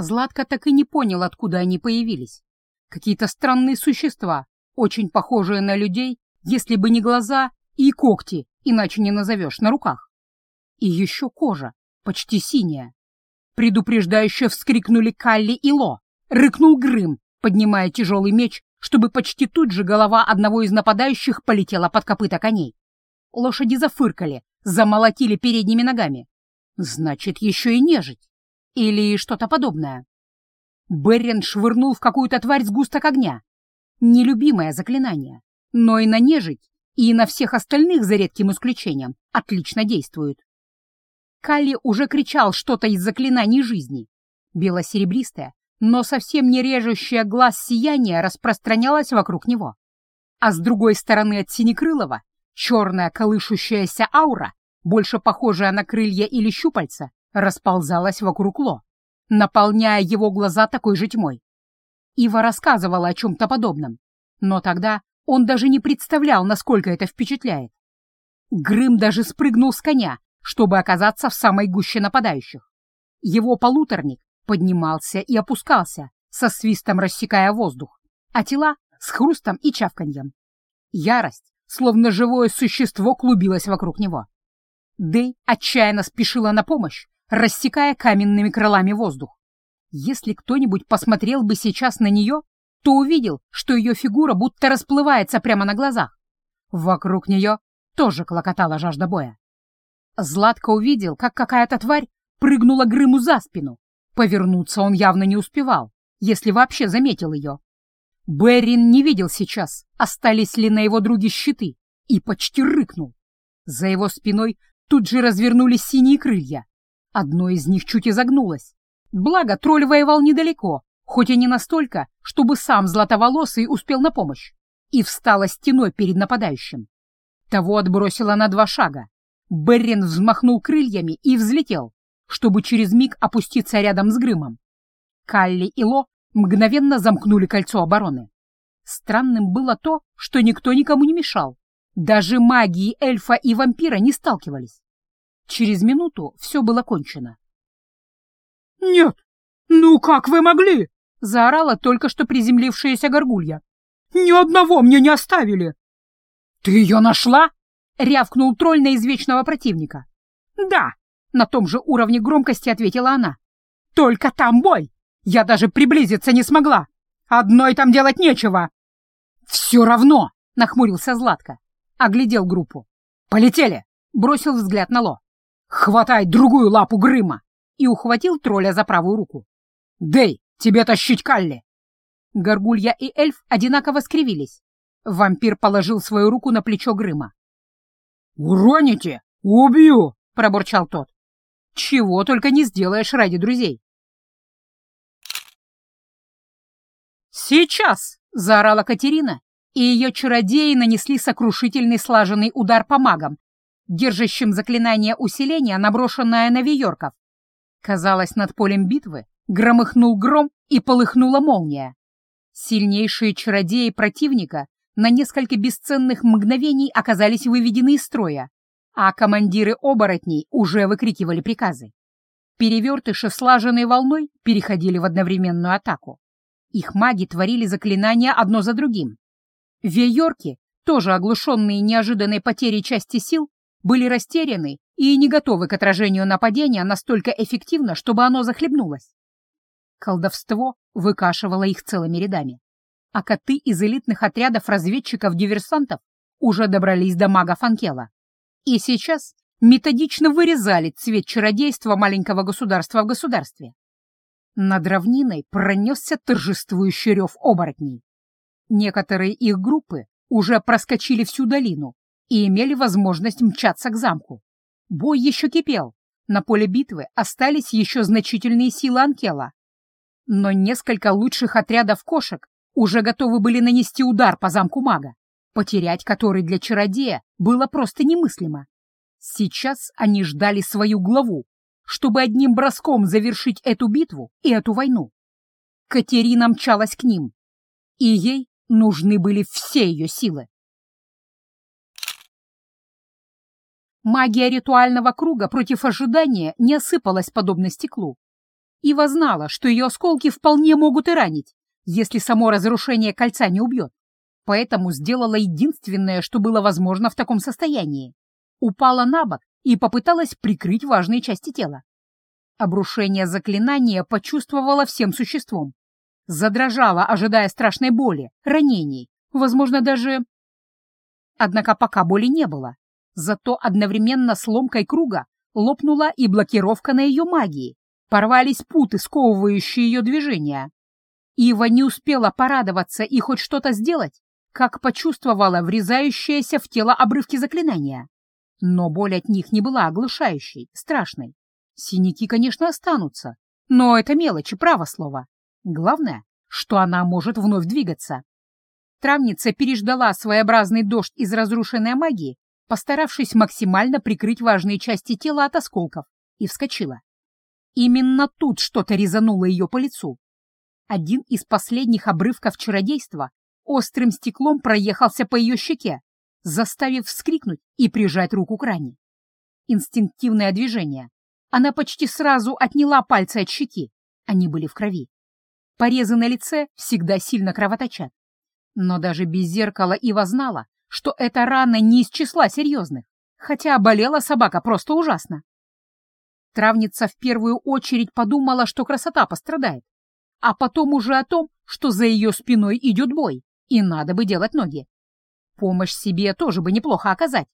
Златка так и не понял, откуда они появились. Какие-то странные существа, очень похожие на людей, если бы не глаза и когти, иначе не назовешь, на руках. И еще кожа, почти синяя. Предупреждающе вскрикнули Калли и Ло. Рыкнул Грым, поднимая тяжелый меч, чтобы почти тут же голова одного из нападающих полетела под копыта коней. Лошади зафыркали, замолотили передними ногами. Значит, еще и нежить. Или что-то подобное. Беррен швырнул в какую-то тварь сгусток огня. Нелюбимое заклинание, но и на нежить, и на всех остальных, за редким исключением, отлично действует. Калли уже кричал что-то из заклинаний жизни. Бело-серебристое, но совсем не режущее глаз сияние распространялось вокруг него. А с другой стороны от Синекрылова черная колышущаяся аура, больше похожая на крылья или щупальца, расползалась вокруг Ло, наполняя его глаза такой же тьмой. Ива рассказывала о чем-то подобном, но тогда он даже не представлял, насколько это впечатляет. Грым даже спрыгнул с коня, чтобы оказаться в самой гуще нападающих. Его полуторник поднимался и опускался, со свистом рассекая воздух, а тела с хрустом и чавканьем. Ярость, словно живое существо, клубилась вокруг него. Дэй отчаянно спешила на помощь, рассекая каменными крылами воздух. Если кто-нибудь посмотрел бы сейчас на нее, то увидел, что ее фигура будто расплывается прямо на глазах. Вокруг нее тоже клокотала жажда боя. Златко увидел, как какая-то тварь прыгнула Грыму за спину. Повернуться он явно не успевал, если вообще заметил ее. Беррин не видел сейчас, остались ли на его друге щиты, и почти рыкнул. За его спиной тут же развернулись синие крылья. Одно из них чуть изогнулось. Благо, тролль воевал недалеко, хоть и не настолько, чтобы сам Златоволосый успел на помощь, и встала стеной перед нападающим. Того отбросило на два шага. Беррин взмахнул крыльями и взлетел, чтобы через миг опуститься рядом с Грымом. Калли и Ло мгновенно замкнули кольцо обороны. Странным было то, что никто никому не мешал. Даже магии эльфа и вампира не сталкивались. Через минуту все было кончено. «Нет! Ну как вы могли?» — заорала только что приземлившаяся горгулья. «Ни одного мне не оставили!» «Ты ее нашла?» — рявкнул тролль на извечного противника. «Да!» — на том же уровне громкости ответила она. «Только там бой! Я даже приблизиться не смогла! Одной там делать нечего!» «Все равно!» — нахмурился Златко. Оглядел группу. «Полетели!» — бросил взгляд на Ло. «Хватай другую лапу Грыма!» и ухватил тролля за правую руку. «Дэй, тебе тащить Калли!» Горгулья и эльф одинаково скривились. Вампир положил свою руку на плечо Грыма. «Уроните! Убью!» — пробурчал тот. «Чего только не сделаешь ради друзей!» «Сейчас!» — заорала Катерина, и ее чародеи нанесли сокрушительный слаженный удар по магам, держащим заклинание усиления, наброшенное на веерков. Казалось, над полем битвы громыхнул гром и полыхнула молния. Сильнейшие чародеи противника на несколько бесценных мгновений оказались выведены из строя, а командиры оборотней уже выкрикивали приказы. Перевертыши, слаженной волной, переходили в одновременную атаку. Их маги творили заклинания одно за другим. Вейорки, тоже оглушенные неожиданной потерей части сил, были растеряны и не готовы к отражению нападения настолько эффективно, чтобы оно захлебнулось. Колдовство выкашивало их целыми рядами а коты из элитных отрядов разведчиков-диверсантов уже добрались до мага Фанкела. И сейчас методично вырезали цвет чародейства маленького государства в государстве. Над равниной пронесся торжествующий рев оборотней. Некоторые их группы уже проскочили всю долину и имели возможность мчаться к замку. Бой еще кипел. На поле битвы остались еще значительные силы Анкела. Но несколько лучших отрядов кошек уже готовы были нанести удар по замку мага, потерять который для чародея было просто немыслимо. Сейчас они ждали свою главу, чтобы одним броском завершить эту битву и эту войну. Катерина мчалась к ним, и ей нужны были все ее силы. Магия ритуального круга против ожидания не осыпалась подобно стеклу. Ива знала, что ее осколки вполне могут и ранить, если само разрушение кольца не убьет. Поэтому сделала единственное, что было возможно в таком состоянии. Упала на бок и попыталась прикрыть важные части тела. Обрушение заклинания почувствовала всем существом. Задрожала, ожидая страшной боли, ранений, возможно, даже... Однако пока боли не было. Зато одновременно с ломкой круга лопнула и блокировка на ее магии. Порвались путы, сковывающие ее движения. Ива не успела порадоваться и хоть что-то сделать, как почувствовала врезающиеся в тело обрывки заклинания. Но боль от них не была оглушающей, страшной. Синяки, конечно, останутся, но это мелочи, право слово. Главное, что она может вновь двигаться. Травница переждала своеобразный дождь из разрушенной магии, постаравшись максимально прикрыть важные части тела от осколков, и вскочила. Именно тут что-то резануло ее по лицу. Один из последних обрывков чародейства острым стеклом проехался по ее щеке, заставив вскрикнуть и прижать руку к ране. Инстинктивное движение. Она почти сразу отняла пальцы от щеки. Они были в крови. Порезы на лице всегда сильно кровоточат. Но даже без зеркала Ива знала, что эта рана не из числа серьезных, хотя болела собака просто ужасно. Травница в первую очередь подумала, что красота пострадает, а потом уже о том, что за ее спиной идет бой, и надо бы делать ноги. Помощь себе тоже бы неплохо оказать.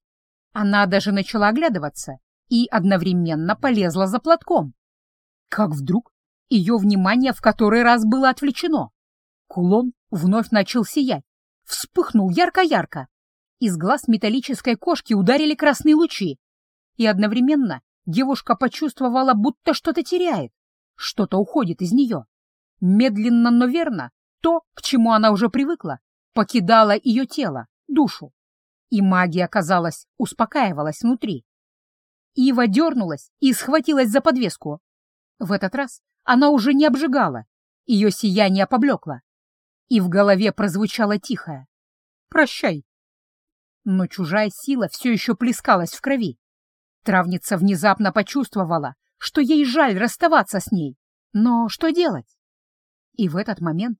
Она даже начала оглядываться и одновременно полезла за платком. Как вдруг ее внимание в который раз было отвлечено. Кулон вновь начал сиять, вспыхнул ярко-ярко. Из глаз металлической кошки ударили красные лучи, и одновременно девушка почувствовала, будто что-то теряет, что-то уходит из нее. Медленно, но верно, то, к чему она уже привыкла, покидало ее тело, душу. И магия, казалось, успокаивалась внутри. Ива дернулась и схватилась за подвеску. В этот раз она уже не обжигала, ее сияние поблекло. И в голове прозвучало тихое «Прощай». Но чужая сила все еще плескалась в крови. Травница внезапно почувствовала, что ей жаль расставаться с ней. Но что делать? И в этот момент...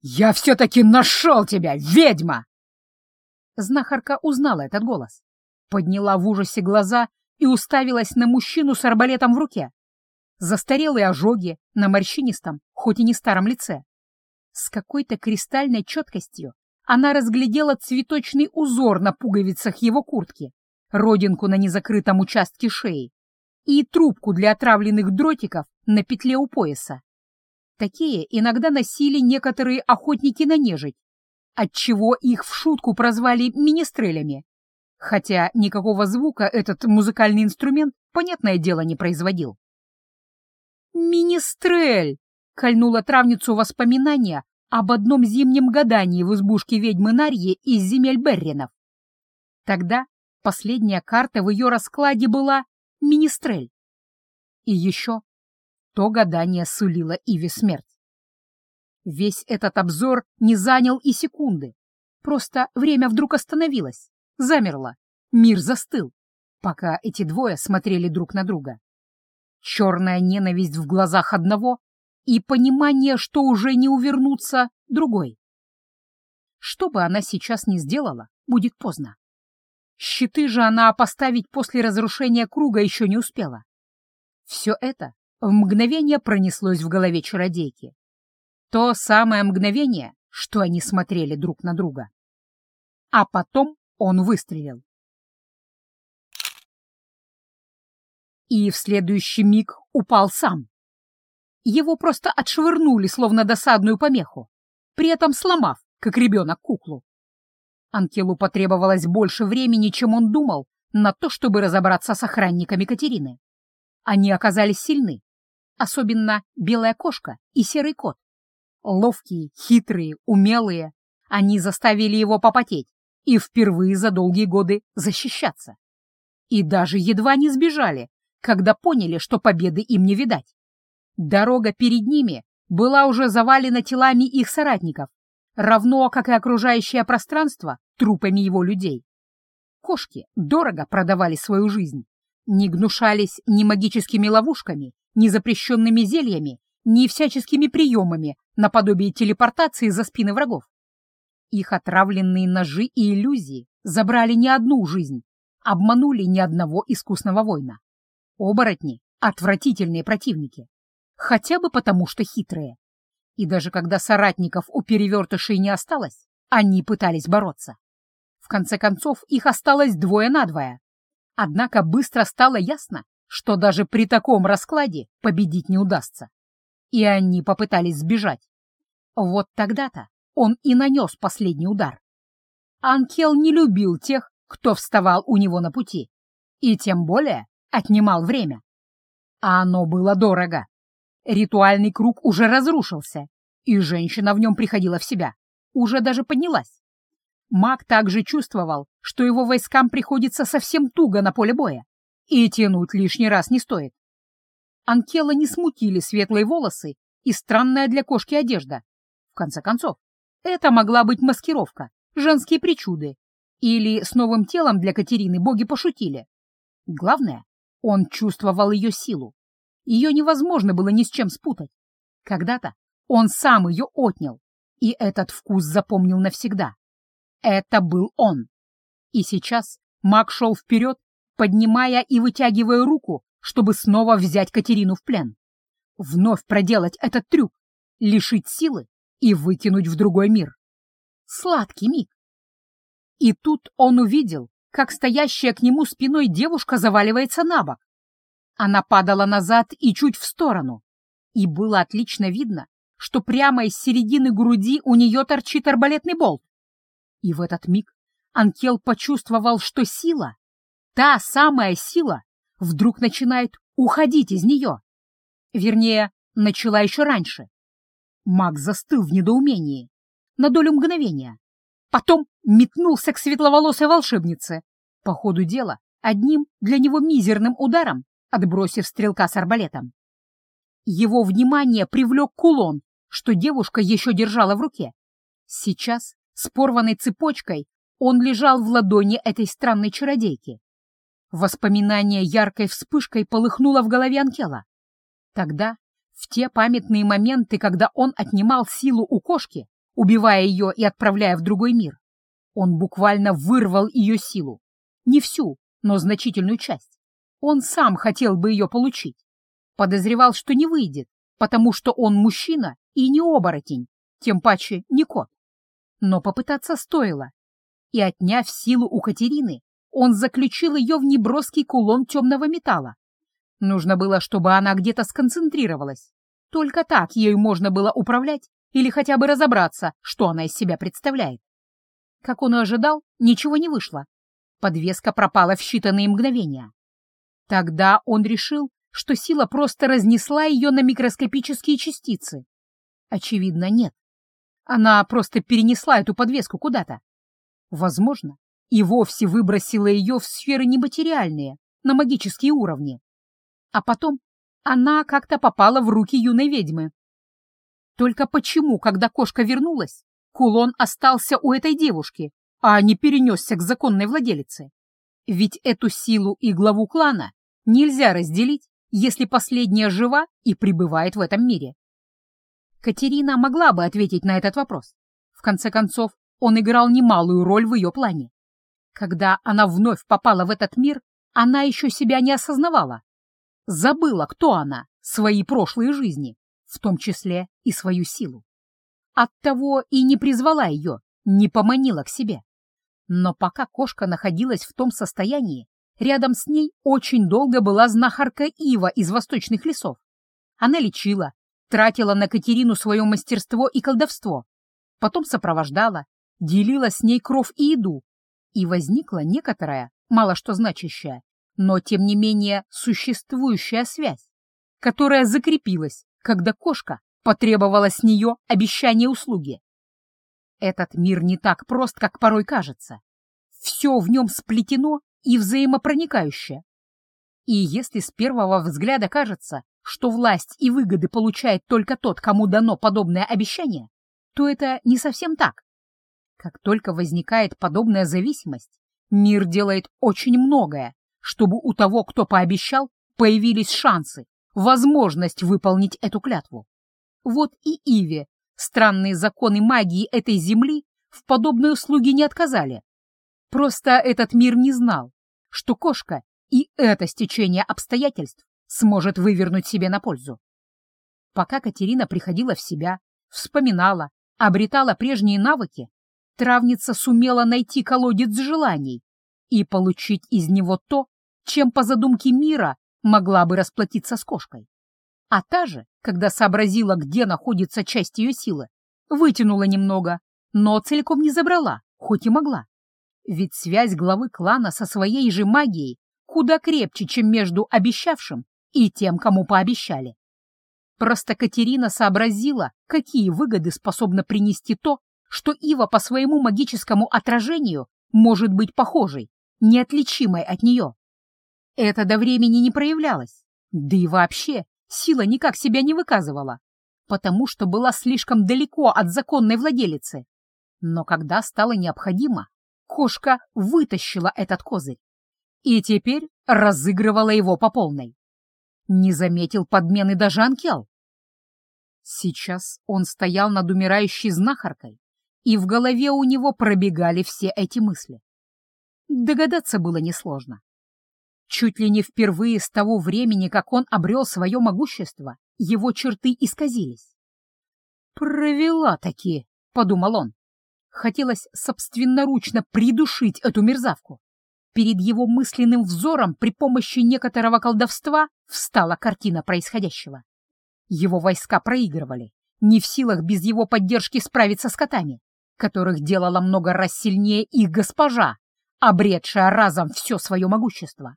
«Я все-таки нашел тебя, ведьма!» Знахарка узнала этот голос, подняла в ужасе глаза и уставилась на мужчину с арбалетом в руке. Застарелые ожоги на морщинистом, хоть и не старом лице. С какой-то кристальной четкостью она разглядела цветочный узор на пуговицах его куртки, родинку на незакрытом участке шеи и трубку для отравленных дротиков на петле у пояса. Такие иногда носили некоторые охотники на нежить, отчего их в шутку прозвали министрелями, хотя никакого звука этот музыкальный инструмент, понятное дело, не производил. «Министрель!» — кольнула травницу воспоминания об одном зимнем гадании в избушке ведьмы Нарьи из земель Берринов. Тогда последняя карта в ее раскладе была «Министрель». И еще то гадание сулило Иве смерть. Весь этот обзор не занял и секунды. Просто время вдруг остановилось, замерло, мир застыл, пока эти двое смотрели друг на друга. Черная ненависть в глазах одного и понимание, что уже не увернуться, другой. Что бы она сейчас ни сделала, будет поздно. Щиты же она поставить после разрушения круга еще не успела. Все это в мгновение пронеслось в голове чародейки. То самое мгновение, что они смотрели друг на друга. А потом он выстрелил. И в следующий миг упал сам. Его просто отшвырнули, словно досадную помеху, при этом сломав, как ребенок, куклу. Анкелу потребовалось больше времени, чем он думал, на то, чтобы разобраться с охранниками Катерины. Они оказались сильны, особенно белая кошка и серый кот. Ловкие, хитрые, умелые, они заставили его попотеть и впервые за долгие годы защищаться. И даже едва не сбежали, когда поняли, что победы им не видать. Дорога перед ними была уже завалена телами их соратников, равно как и окружающее пространство трупами его людей. Кошки дорого продавали свою жизнь, не гнушались ни магическими ловушками, ни запрещенными зельями, ни всяческими приемами наподобие телепортации за спины врагов. Их отравленные ножи и иллюзии забрали не одну жизнь, обманули ни одного искусного воина. Оборотни — отвратительные противники, хотя бы потому, что хитрые. И даже когда соратников у перевертышей не осталось, они пытались бороться. В конце концов, их осталось двое на двое. Однако быстро стало ясно, что даже при таком раскладе победить не удастся. И они попытались сбежать. Вот тогда-то он и нанес последний удар. Анкел не любил тех, кто вставал у него на пути, и тем более отнимал время. А оно было дорого. Ритуальный круг уже разрушился, и женщина в нем приходила в себя, уже даже поднялась. Маг также чувствовал, что его войскам приходится совсем туго на поле боя, и тянуть лишний раз не стоит. Анкела не смутили светлые волосы и странная для кошки одежда. В конце концов, это могла быть маскировка, женские причуды, или с новым телом для Катерины боги пошутили. Главное, он чувствовал ее силу. Ее невозможно было ни с чем спутать. Когда-то он сам ее отнял, и этот вкус запомнил навсегда. Это был он. И сейчас маг шел вперед, поднимая и вытягивая руку, чтобы снова взять Катерину в плен. Вновь проделать этот трюк, лишить силы и выкинуть в другой мир. Сладкий миг. И тут он увидел, как стоящая к нему спиной девушка заваливается на бок. Она падала назад и чуть в сторону, и было отлично видно, что прямо из середины груди у нее торчит арбалетный болт. И в этот миг Анкел почувствовал, что сила, та самая сила, вдруг начинает уходить из нее. Вернее, начала еще раньше. Маг застыл в недоумении на долю мгновения. Потом метнулся к светловолосой волшебнице. По ходу дела, одним для него мизерным ударом, отбросив стрелка с арбалетом. Его внимание привлек кулон, что девушка еще держала в руке. Сейчас, с порванной цепочкой, он лежал в ладони этой странной чародейки. Воспоминание яркой вспышкой полыхнуло в голове Анкела. Тогда, в те памятные моменты, когда он отнимал силу у кошки, убивая ее и отправляя в другой мир, он буквально вырвал ее силу. Не всю, но значительную часть. Он сам хотел бы ее получить. Подозревал, что не выйдет, потому что он мужчина и не оборотень, тем паче не кот. Но попытаться стоило. И отняв силу у Катерины, он заключил ее в неброский кулон темного металла. Нужно было, чтобы она где-то сконцентрировалась. Только так ею можно было управлять или хотя бы разобраться, что она из себя представляет. Как он и ожидал, ничего не вышло. Подвеска пропала в считанные мгновения. Тогда он решил, что сила просто разнесла ее на микроскопические частицы. Очевидно, нет. Она просто перенесла эту подвеску куда-то. Возможно, и вовсе выбросила ее в сферы нематериальные, на магические уровни. А потом она как-то попала в руки юной ведьмы. Только почему, когда кошка вернулась, кулон остался у этой девушки, а не перенесся к законной владелице? Ведь эту силу и главу клана нельзя разделить, если последняя жива и пребывает в этом мире. Катерина могла бы ответить на этот вопрос. В конце концов, он играл немалую роль в ее плане. Когда она вновь попала в этот мир, она еще себя не осознавала. Забыла, кто она, свои прошлые жизни, в том числе и свою силу. Оттого и не призвала ее, не поманила к себе. Но пока кошка находилась в том состоянии, рядом с ней очень долго была знахарка Ива из восточных лесов. Она лечила, тратила на Катерину свое мастерство и колдовство, потом сопровождала, делила с ней кров и еду, и возникла некоторая, мало что значащая, но тем не менее существующая связь, которая закрепилась, когда кошка потребовала с нее обещание услуги. Этот мир не так прост, как порой кажется. Все в нем сплетено и взаимопроникающее. И если с первого взгляда кажется, что власть и выгоды получает только тот, кому дано подобное обещание, то это не совсем так. Как только возникает подобная зависимость, мир делает очень многое, чтобы у того, кто пообещал, появились шансы, возможность выполнить эту клятву. Вот и Иве странные законы магии этой земли в подобной услуге не отказали. Просто этот мир не знал, что кошка и это стечение обстоятельств сможет вывернуть себе на пользу. Пока Катерина приходила в себя, вспоминала, обретала прежние навыки, травница сумела найти колодец желаний и получить из него то, чем по задумке мира могла бы расплатиться с кошкой. А та же, когда сообразила, где находится часть ее силы, вытянула немного, но целиком не забрала, хоть и могла. Ведь связь главы клана со своей же магией куда крепче, чем между обещавшим и тем, кому пообещали. Просто Катерина сообразила, какие выгоды способно принести то, что Ива по своему магическому отражению может быть похожей, неотличимой от нее. Это до времени не проявлялось, да и вообще сила никак себя не выказывала, потому что была слишком далеко от законной владелицы. Но когда стало необходимо, кошка вытащила этот козырь и теперь разыгрывала его по полной. Не заметил подмены даже Анкел. Сейчас он стоял над умирающей знахаркой, и в голове у него пробегали все эти мысли. Догадаться было несложно. Чуть ли не впервые с того времени, как он обрел свое могущество, его черты исказились. «Провела-таки», — подумал он. Хотелось собственноручно придушить эту мерзавку. Перед его мысленным взором при помощи некоторого колдовства встала картина происходящего. Его войска проигрывали, не в силах без его поддержки справиться с котами, которых делала много раз сильнее их госпожа, обретшая разом все свое могущество.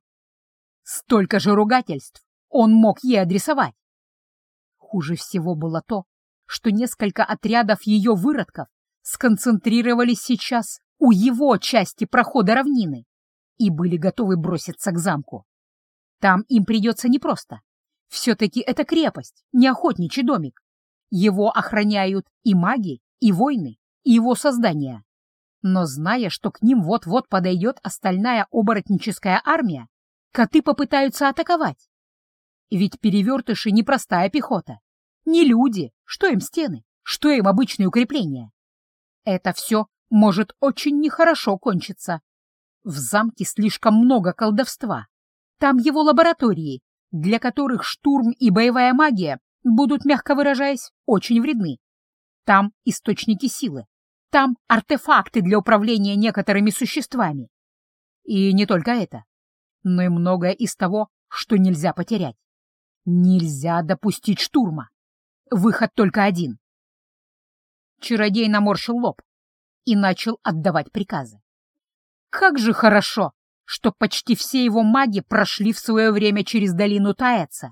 Столько же ругательств он мог ей адресовать. Хуже всего было то, что несколько отрядов ее выродков сконцентрировались сейчас у его части прохода равнины и были готовы броситься к замку. Там им придется непросто. Все-таки это крепость, не охотничий домик. Его охраняют и маги, и воины, и его создания. Но зная, что к ним вот-вот подойдет остальная оборотническая армия, коты попытаются атаковать. Ведь перевертыши не простая пехота. Не люди, что им стены, что им обычные укрепления. Это все может очень нехорошо кончиться. В замке слишком много колдовства. Там его лаборатории, для которых штурм и боевая магия будут, мягко выражаясь, очень вредны. Там источники силы. Там артефакты для управления некоторыми существами. И не только это, но и многое из того, что нельзя потерять. Нельзя допустить штурма. Выход только один. Чародей наморщил лоб и начал отдавать приказы. Как же хорошо, что почти все его маги прошли в свое время через долину Таэца.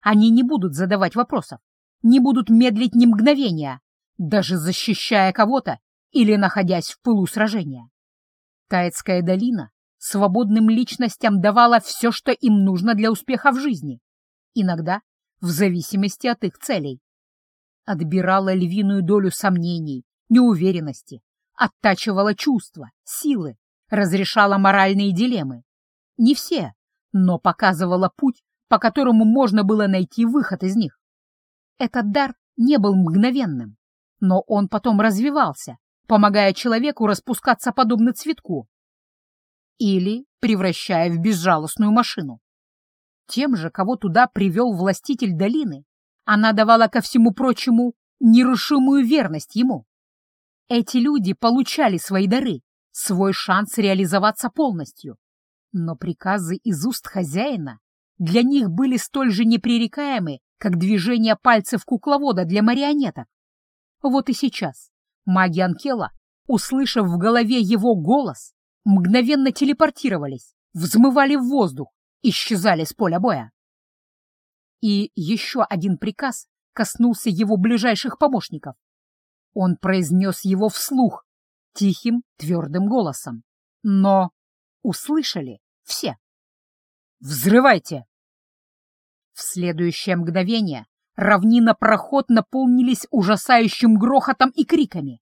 Они не будут задавать вопросов, не будут медлить ни мгновения, даже защищая кого-то или находясь в пылу сражения. Таэцкая долина свободным личностям давала все, что им нужно для успеха в жизни, иногда в зависимости от их целей. Отбирала львиную долю сомнений, неуверенности, оттачивала чувства, силы, разрешала моральные дилеммы. Не все, но показывала путь, по которому можно было найти выход из них. Этот дар не был мгновенным, но он потом развивался, помогая человеку распускаться подобно цветку или превращая в безжалостную машину. Тем же, кого туда привел властитель долины, она давала ко всему прочему нерушимую верность ему. Эти люди получали свои дары, свой шанс реализоваться полностью. Но приказы из уст хозяина для них были столь же непререкаемы, как движение пальцев кукловода для марионеток. Вот и сейчас маги Анкела, услышав в голове его голос, мгновенно телепортировались, взмывали в воздух, исчезали с поля боя. И еще один приказ коснулся его ближайших помощников. Он произнес его вслух, тихим, твердым голосом. Но услышали все. «Взрывайте!» В следующее мгновение равнина-проход наполнились ужасающим грохотом и криками.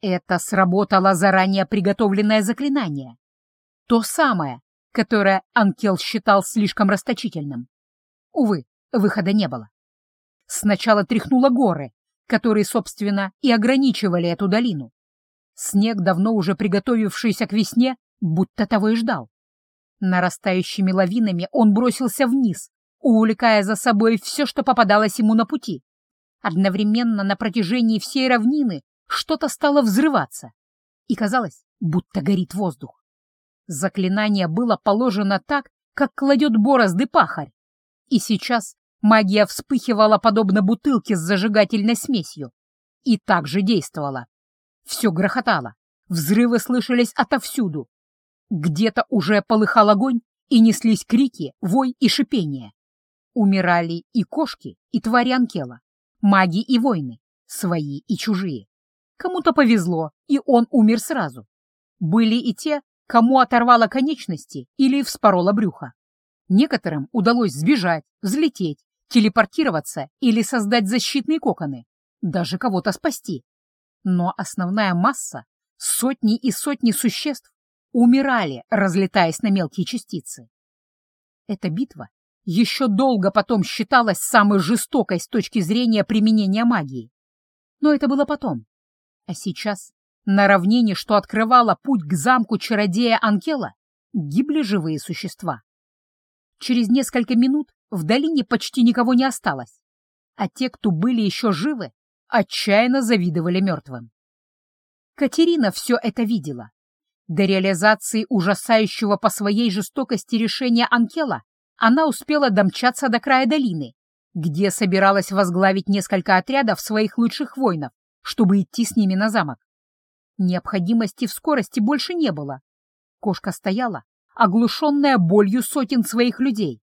Это сработало заранее приготовленное заклинание. То самое, которое Анкел считал слишком расточительным. Увы, выхода не было. Сначала тряхнуло горы, которые, собственно, и ограничивали эту долину. Снег, давно уже приготовившийся к весне, будто того и ждал. Нарастающими лавинами он бросился вниз, увлекая за собой все, что попадалось ему на пути. Одновременно на протяжении всей равнины что-то стало взрываться, и казалось, будто горит воздух. Заклинание было положено так, как кладет борозды пахарь, и сейчас магия вспыхивала подобно бутылке с зажигательной смесью, и так же действовала. Все грохотало, взрывы слышались отовсюду. Где-то уже полыхал огонь, и неслись крики, вой и шипение. Умирали и кошки, и твари Анкела, маги и воины, свои и чужие. Кому-то повезло, и он умер сразу. Были и те, кому оторвало конечности или вспороло брюхо. Некоторым удалось сбежать, взлететь, телепортироваться или создать защитные коконы, даже кого-то спасти. Но основная масса, сотни и сотни существ, умирали, разлетаясь на мелкие частицы. Эта битва еще долго потом считалась самой жестокой с точки зрения применения магии. Но это было потом. А сейчас на равнине, что открывало путь к замку чародея Анкела, гибли живые существа. Через несколько минут в долине почти никого не осталось, а те, кто были еще живы, отчаянно завидовали мертвым. Катерина все это видела. До реализации ужасающего по своей жестокости решения Анкела она успела домчаться до края долины, где собиралась возглавить несколько отрядов своих лучших воинов, чтобы идти с ними на замок. Необходимости в скорости больше не было. Кошка стояла, оглушенная болью сотен своих людей,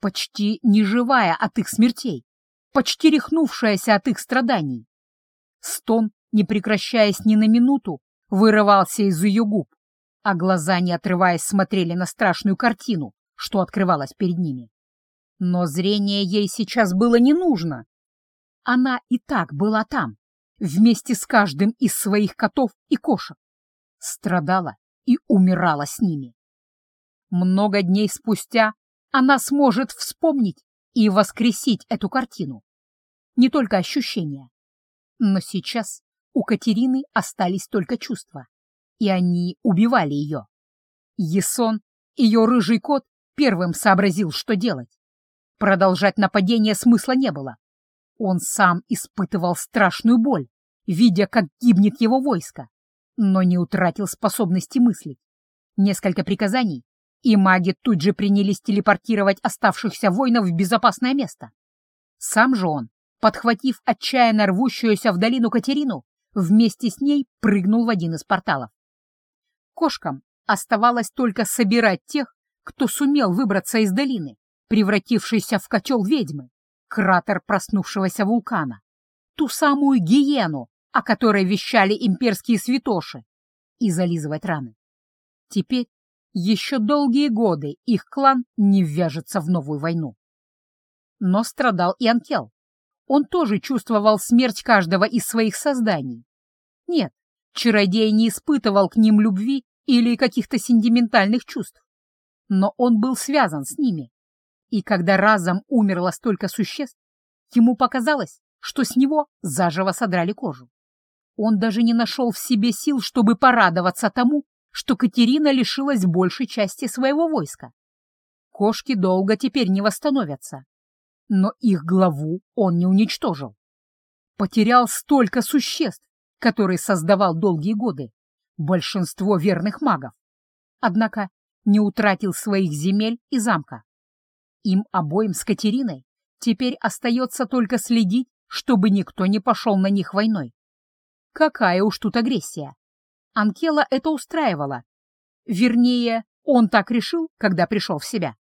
почти не живая от их смертей, почти рехнувшаяся от их страданий. Стон, не прекращаясь ни на минуту, вырывался из ее губ, а глаза, не отрываясь, смотрели на страшную картину, что открывалась перед ними. Но зрение ей сейчас было не нужно. Она и так была там, вместе с каждым из своих котов и кошек. Страдала и умирала с ними. Много дней спустя она сможет вспомнить и воскресить эту картину. Не только ощущения. Но сейчас у Катерины остались только чувства, и они убивали ее. Есон, ее рыжий кот, первым сообразил, что делать. Продолжать нападение смысла не было. Он сам испытывал страшную боль, видя, как гибнет его войско, но не утратил способности мыслить. Несколько приказаний, и маги тут же принялись телепортировать оставшихся воинов в безопасное место. Сам же он, подхватив отчаянно рвущуюся в долину Катерину, вместе с ней прыгнул в один из порталов. Кошкам оставалось только собирать тех, кто сумел выбраться из долины, превратившейся в котел ведьмы, кратер проснувшегося вулкана, ту самую гиену, о которой вещали имперские святоши, и зализывать раны. Теперь еще долгие годы их клан не ввяжется в новую войну. Но страдал и Анкел. Он тоже чувствовал смерть каждого из своих созданий. Нет, чародей не испытывал к ним любви или каких-то сентиментальных чувств. Но он был связан с ними. И когда разом умерло столько существ, ему показалось, что с него заживо содрали кожу. Он даже не нашел в себе сил, чтобы порадоваться тому, что Катерина лишилась большей части своего войска. Кошки долго теперь не восстановятся. Но их главу он не уничтожил. Потерял столько существ, которые создавал долгие годы, большинство верных магов. Однако не утратил своих земель и замка. Им обоим с Катериной теперь остается только следить, чтобы никто не пошел на них войной. Какая уж тут агрессия! Анкела это устраивало. Вернее, он так решил, когда пришел в себя.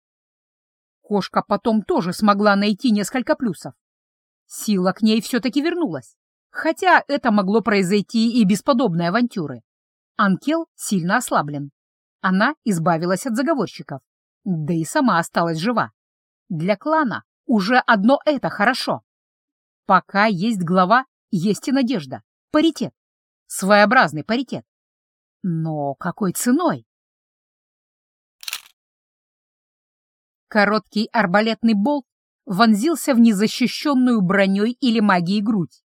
Кошка потом тоже смогла найти несколько плюсов. Сила к ней все-таки вернулась, хотя это могло произойти и без подобной авантюры. Анкел сильно ослаблен. Она избавилась от заговорщиков, да и сама осталась жива. Для клана уже одно это хорошо. Пока есть глава, есть и надежда. Паритет. Своеобразный паритет. Но какой ценой? Короткий арбалетный болт вонзился в незащищенную броней или магией грудь.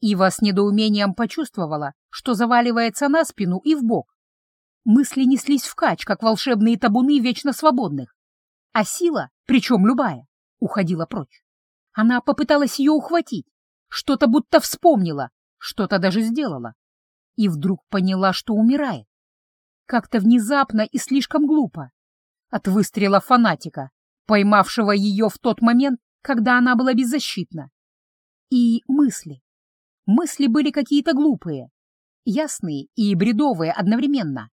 Ива с недоумением почувствовала, что заваливается на спину и в бок. Мысли неслись вкачь, как волшебные табуны вечно свободных. А сила, причем любая, уходила прочь. Она попыталась ее ухватить, что-то будто вспомнила, что-то даже сделала. И вдруг поняла, что умирает. Как-то внезапно и слишком глупо. От выстрела фанатика, поймавшего ее в тот момент, когда она была беззащитна. И мысли. Мысли были какие-то глупые, ясные и бредовые одновременно.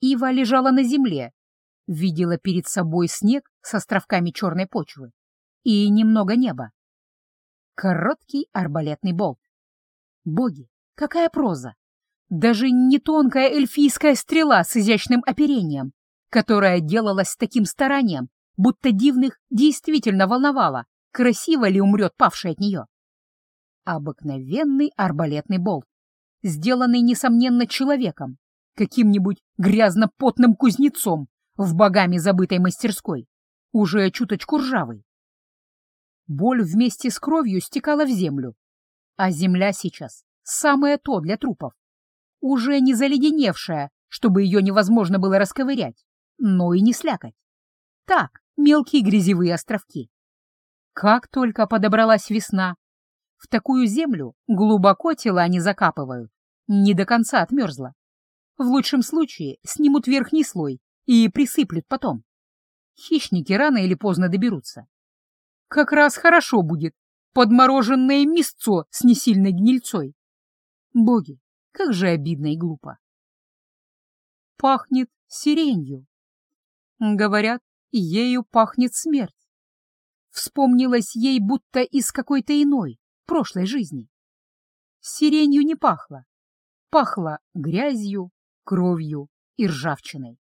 Ива лежала на земле, видела перед собой снег с островками черной почвы и немного неба. Короткий арбалетный болт. Боги, какая проза! Даже не тонкая эльфийская стрела с изящным оперением, которая делалась с таким старанием, будто дивных действительно волновала, красиво ли умрет павший от нее. Обыкновенный арбалетный болт, сделанный, несомненно, человеком, каким-нибудь грязно-потным кузнецом в богами забытой мастерской, уже чуточку ржавый. Боль вместе с кровью стекала в землю, а земля сейчас самое то для трупов. Уже не заледеневшая, чтобы ее невозможно было расковырять, но и не слякать. Так, мелкие грязевые островки. Как только подобралась весна, в такую землю глубоко тела не закапывают, не до конца отмерзла. В лучшем случае снимут верхний слой и присыплют потом. Хищники рано или поздно доберутся. Как раз хорошо будет подмороженное мясцо с несильной гнильцой. Боги, как же обидно и глупо. Пахнет сиренью. Говорят, ею пахнет смерть. Вспомнилось ей будто из какой-то иной, прошлой жизни. Сиренью не пахло. Пахло грязью, кровью и ржавчиной.